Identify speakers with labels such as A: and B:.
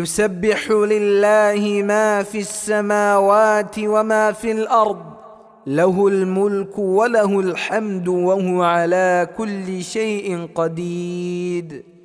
A: يسبح لله ما في السماوات وما في الأرض له الملك وله الحمد وهو على كل شيء قدير.